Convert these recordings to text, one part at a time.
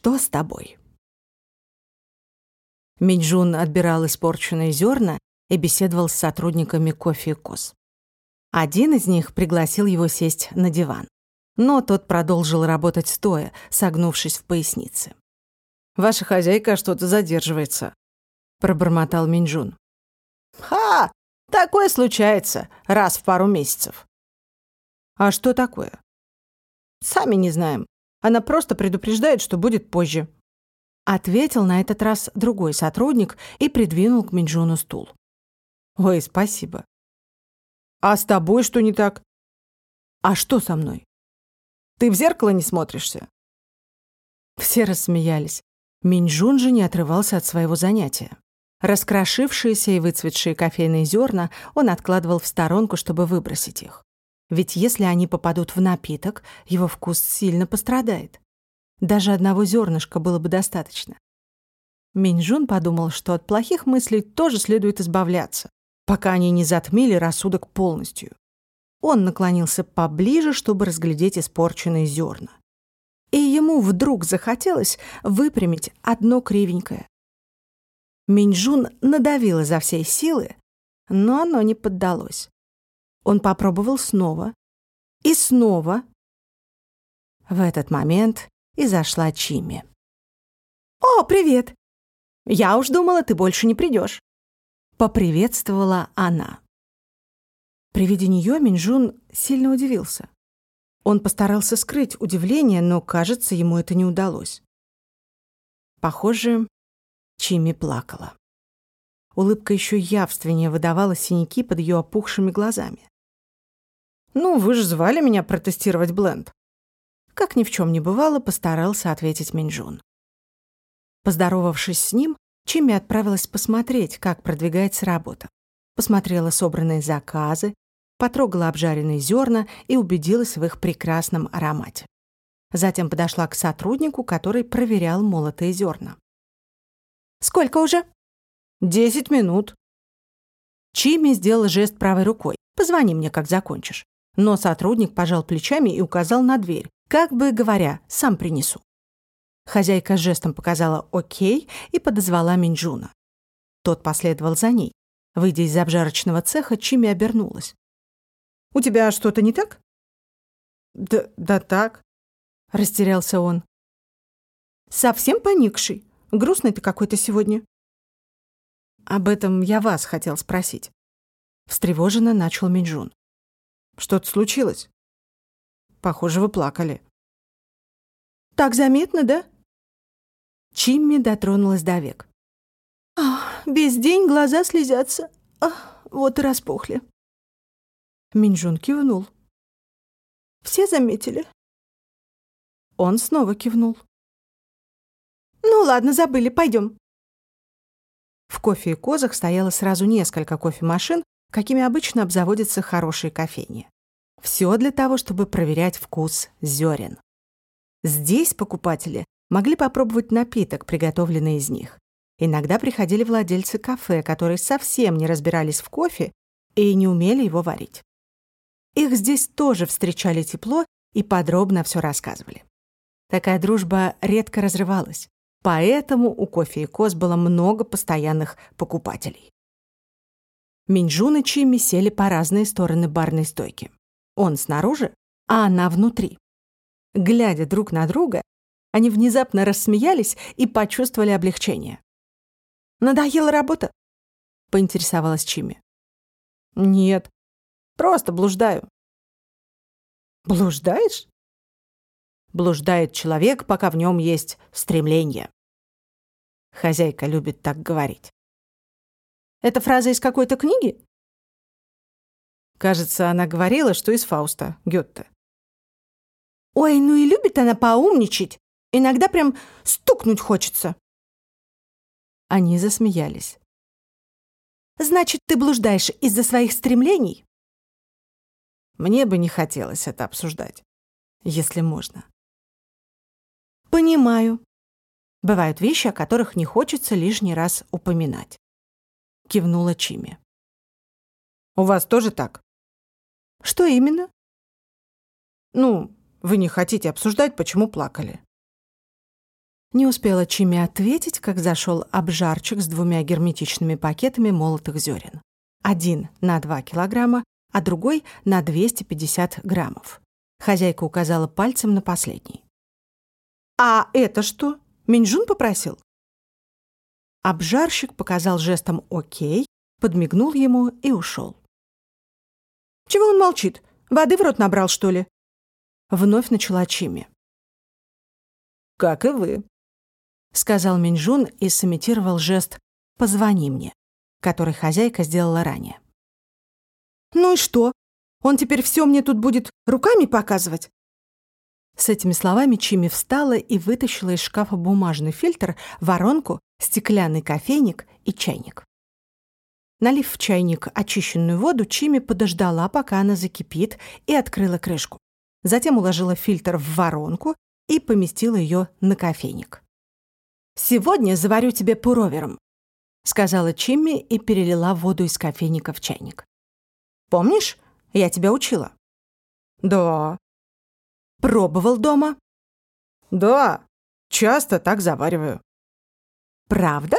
Что с тобой? Минджун отбирал испорченные зерна и беседовал с сотрудниками кофе и кос. Один из них пригласил его сесть на диван, но тот продолжил работать стоя, согнувшись в пояснице. «Ваша хозяйка что-то задерживается», — пробормотал Минджун. «Ха! Такое случается раз в пару месяцев». «А что такое?» «Сами не знаем. Она просто предупреждает, что будет позже». Ответил на этот раз другой сотрудник и придвинул к Минджуну стул. «Ой, спасибо». «А с тобой что не так?» «А что со мной?» «Ты в зеркало не смотришься?» Все рассмеялись. Минджун же не отрывался от своего занятия. Раскрошившиеся и выцветшие кофейные зерна он откладывал в сторонку, чтобы выбросить их. Ведь если они попадут в напиток, его вкус сильно пострадает. Даже одного зернышка было бы достаточно. Минджун подумал, что от плохих мыслей тоже следует избавляться, пока они не затмили рассудок полностью. Он наклонился поближе, чтобы разглядеть испорченные зерна. И ему вдруг захотелось выпрямить одно кривенькое. Минджун надавил изо всей силы, но оно не поддалось. Он попробовал снова и снова. В этот момент и зашла Чими. «О, привет! Я уж думала, ты больше не придешь. Поприветствовала она. При виде нее Минджун сильно удивился. Он постарался скрыть удивление, но, кажется, ему это не удалось. Похоже, Чими плакала. Улыбка еще явственнее выдавала синяки под ее опухшими глазами. «Ну, вы же звали меня протестировать бленд». Как ни в чем не бывало, постарался ответить Минджун. Поздоровавшись с ним, Чими отправилась посмотреть, как продвигается работа. Посмотрела собранные заказы, потрогала обжаренные зерна и убедилась в их прекрасном аромате. Затем подошла к сотруднику, который проверял молотые зерна. Сколько уже?» «Десять минут». Чими сделала жест правой рукой. «Позвони мне, как закончишь». Но сотрудник пожал плечами и указал на дверь, как бы говоря, «сам принесу». Хозяйка жестом показала «Окей» и подозвала Минджуна. Тот последовал за ней. Выйдя из обжарочного цеха, Чими обернулась. «У тебя что-то не так?» «Да, да так», — растерялся он. «Совсем поникший?» Грустный ты какой-то сегодня». «Об этом я вас хотел спросить». Встревоженно начал Минджун. «Что-то случилось?» «Похоже, вы плакали». «Так заметно, да?» Чимми дотронулась до век. «Ах, весь день глаза слезятся. Ах, вот и распухли». Минджун кивнул. «Все заметили?» Он снова кивнул. Ну ладно, забыли, пойдем. В кофе и козах стояло сразу несколько кофемашин, какими обычно обзаводятся хорошие кофейни. Все для того, чтобы проверять вкус зерен. Здесь покупатели могли попробовать напиток, приготовленный из них. Иногда приходили владельцы кафе, которые совсем не разбирались в кофе и не умели его варить. Их здесь тоже встречали тепло и подробно все рассказывали. Такая дружба редко разрывалась. Поэтому у кофе и коз было много постоянных покупателей. Минджун и Чимми сели по разные стороны барной стойки. Он снаружи, а она внутри. Глядя друг на друга, они внезапно рассмеялись и почувствовали облегчение. «Надоела работа?» — поинтересовалась Чимми. «Нет, просто блуждаю». «Блуждаешь?» Блуждает человек, пока в нем есть стремление. Хозяйка любит так говорить. Это фраза из какой-то книги? Кажется, она говорила, что из Фауста, Гёте. Ой, ну и любит она поумничать. Иногда прям стукнуть хочется. Они засмеялись. Значит, ты блуждаешь из-за своих стремлений? Мне бы не хотелось это обсуждать, если можно. Понимаю. Бывают вещи, о которых не хочется лишний раз упоминать. Кивнула Чими. У вас тоже так? Что именно? Ну, вы не хотите обсуждать, почему плакали. Не успела Чими ответить, как зашел обжарчик с двумя герметичными пакетами молотых зерен. Один на 2 килограмма, а другой на 250 граммов. Хозяйка указала пальцем на последний. «А это что? Минджун попросил?» Обжарщик показал жестом «Окей», подмигнул ему и ушел. «Чего он молчит? Воды в рот набрал, что ли?» Вновь начала Чими. «Как и вы», — сказал Минджун и сымитировал жест «позвони мне», который хозяйка сделала ранее. «Ну и что? Он теперь все мне тут будет руками показывать?» С этими словами Чими встала и вытащила из шкафа бумажный фильтр, воронку, стеклянный кофейник и чайник. Налив в чайник очищенную воду, Чими подождала, пока она закипит, и открыла крышку. Затем уложила фильтр в воронку и поместила ее на кофейник. «Сегодня заварю тебе пуровером», — сказала Чимми и перелила воду из кофейника в чайник. «Помнишь, я тебя учила?» «Да». «Пробовал дома?» «Да, часто так завариваю». «Правда?»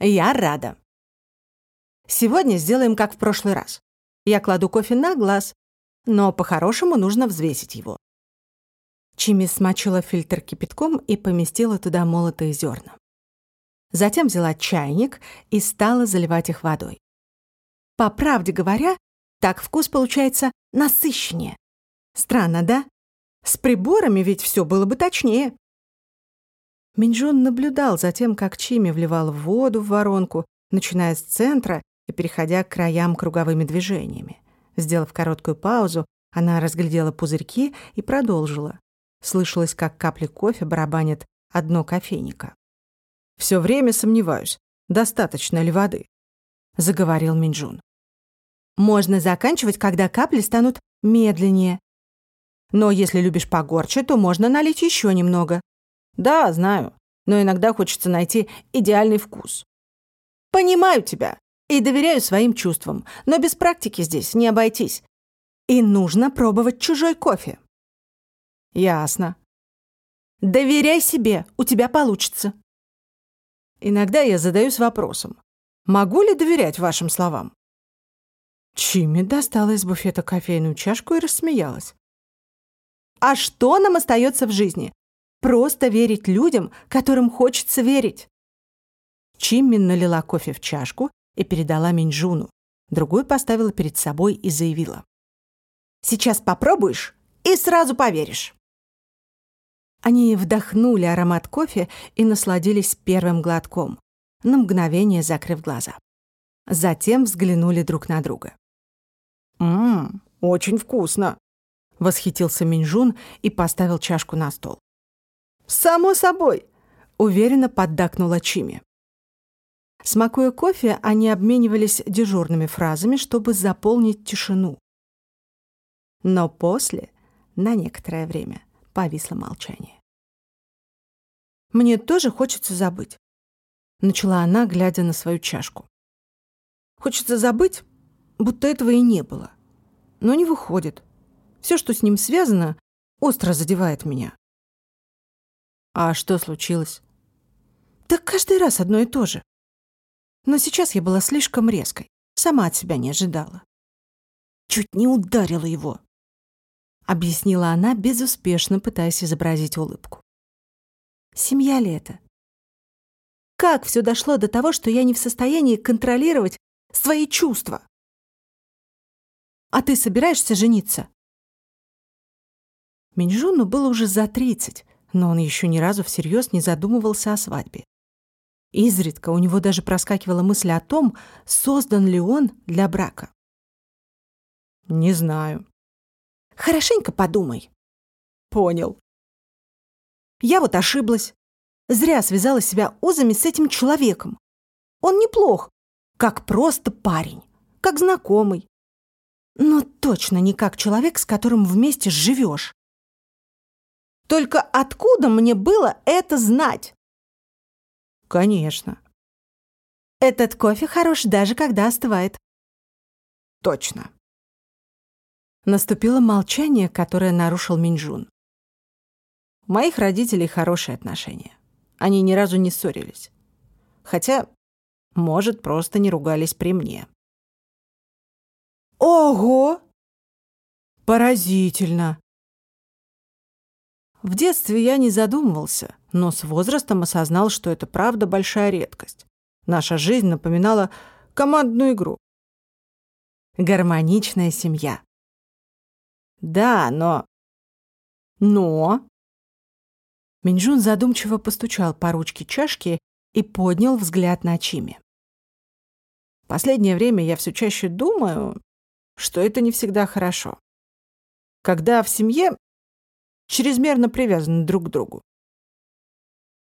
«Я рада». «Сегодня сделаем, как в прошлый раз. Я кладу кофе на глаз, но по-хорошему нужно взвесить его. Чими смочила фильтр кипятком и поместила туда молотые зерна. Затем взяла чайник и стала заливать их водой. По правде говоря, так вкус получается насыщеннее. Странно, да? С приборами ведь все было бы точнее. Минджун наблюдал за тем, как Чими вливал воду в воронку, начиная с центра и переходя к краям круговыми движениями. Сделав короткую паузу, она разглядела пузырьки и продолжила. Слышалось, как капли кофе барабанят одно кофейника. Все время сомневаюсь, достаточно ли воды», — заговорил Минджун. «Можно заканчивать, когда капли станут медленнее. Но если любишь погорче, то можно налить еще немного». «Да, знаю, но иногда хочется найти идеальный вкус». «Понимаю тебя и доверяю своим чувствам, но без практики здесь не обойтись. И нужно пробовать чужой кофе». Ясно. Доверяй себе, у тебя получится. Иногда я задаюсь вопросом, могу ли доверять вашим словам? Чими достала из буфета кофейную чашку и рассмеялась. А что нам остается в жизни? Просто верить людям, которым хочется верить. Чимми налила кофе в чашку и передала Минджуну. Другую поставила перед собой и заявила. «Сейчас попробуешь и сразу поверишь». Они вдохнули аромат кофе и насладились первым глотком, на мгновение закрыв глаза. Затем взглянули друг на друга. «Ммм, очень вкусно!» — восхитился Минжун и поставил чашку на стол. «Само собой!» — уверенно поддакнула Чими. Смакуя кофе, они обменивались дежурными фразами, чтобы заполнить тишину. Но после, на некоторое время, Повисло молчание. «Мне тоже хочется забыть», — начала она, глядя на свою чашку. «Хочется забыть, будто этого и не было. Но не выходит. Все, что с ним связано, остро задевает меня». «А что случилось?» «Да каждый раз одно и то же. Но сейчас я была слишком резкой, сама от себя не ожидала. Чуть не ударила его объяснила она, безуспешно пытаясь изобразить улыбку. Семья ли это? Как все дошло до того, что я не в состоянии контролировать свои чувства? А ты собираешься жениться? Минджуну было уже за тридцать, но он еще ни разу всерьез не задумывался о свадьбе. Изредка у него даже проскакивала мысль о том, создан ли он для брака. «Не знаю», Хорошенько подумай. Понял. Я вот ошиблась. Зря связала себя узами с этим человеком. Он неплох, как просто парень, как знакомый. Но точно не как человек, с которым вместе живешь. Только откуда мне было это знать? Конечно. Этот кофе хорош даже когда остывает. Точно. Наступило молчание, которое нарушил Минджун. У моих родителей хорошие отношения. они ни разу не ссорились. Хотя, может, просто не ругались при мне. Ого! Поразительно. В детстве я не задумывался, но с возрастом осознал, что это правда большая редкость. Наша жизнь напоминала командную игру. Гармоничная семья. Да, но... Но... Минджун задумчиво постучал по ручке чашки и поднял взгляд на Чими. Последнее время я все чаще думаю, что это не всегда хорошо. Когда в семье чрезмерно привязаны друг к другу.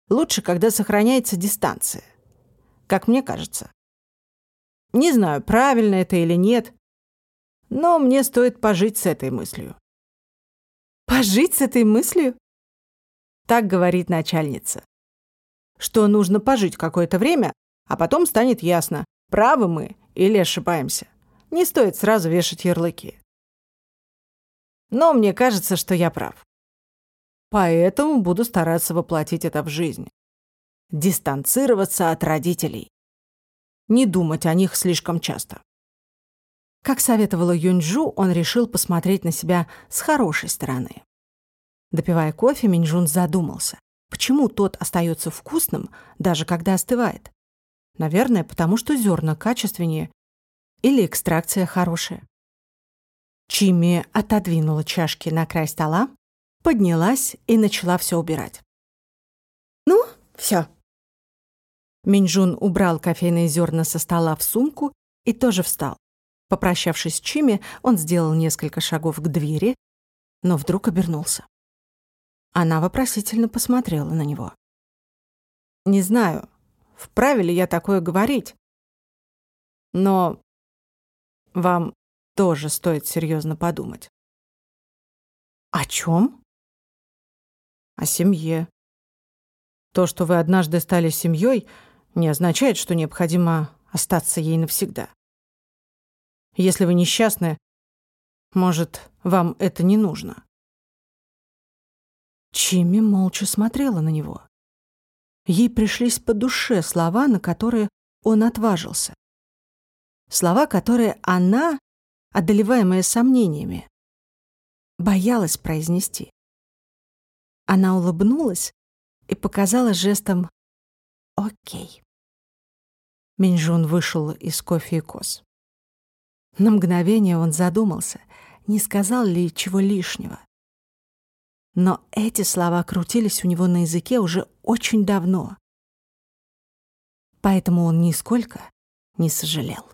Лучше, когда сохраняется дистанция, как мне кажется. Не знаю, правильно это или нет, но мне стоит пожить с этой мыслью. Пожить с этой мыслью? Так говорит начальница. Что нужно пожить какое-то время, а потом станет ясно, правы мы или ошибаемся. Не стоит сразу вешать ярлыки. Но мне кажется, что я прав. Поэтому буду стараться воплотить это в жизнь. Дистанцироваться от родителей. Не думать о них слишком часто. Как советовала Юньджу, он решил посмотреть на себя с хорошей стороны. Допивая кофе, Минджун задумался, почему тот остается вкусным, даже когда остывает. Наверное, потому что зерна качественнее или экстракция хорошая. Чимми отодвинула чашки на край стола, поднялась и начала все убирать. «Ну, все. Минджун убрал кофейные зерна со стола в сумку и тоже встал. Попрощавшись с Чими, он сделал несколько шагов к двери, но вдруг обернулся. Она вопросительно посмотрела на него. «Не знаю, вправе ли я такое говорить, но вам тоже стоит серьезно подумать». «О чем? «О семье. То, что вы однажды стали семьей, не означает, что необходимо остаться ей навсегда. Если вы несчастны, может, вам это не нужно. Чимми молча смотрела на него. Ей пришлись по душе слова, на которые он отважился. Слова, которые она, одолеваемая сомнениями, боялась произнести. Она улыбнулась и показала жестом «Окей». Минжун вышел из кофе и коз. На мгновение он задумался, не сказал ли чего лишнего. Но эти слова крутились у него на языке уже очень давно. Поэтому он нисколько не сожалел.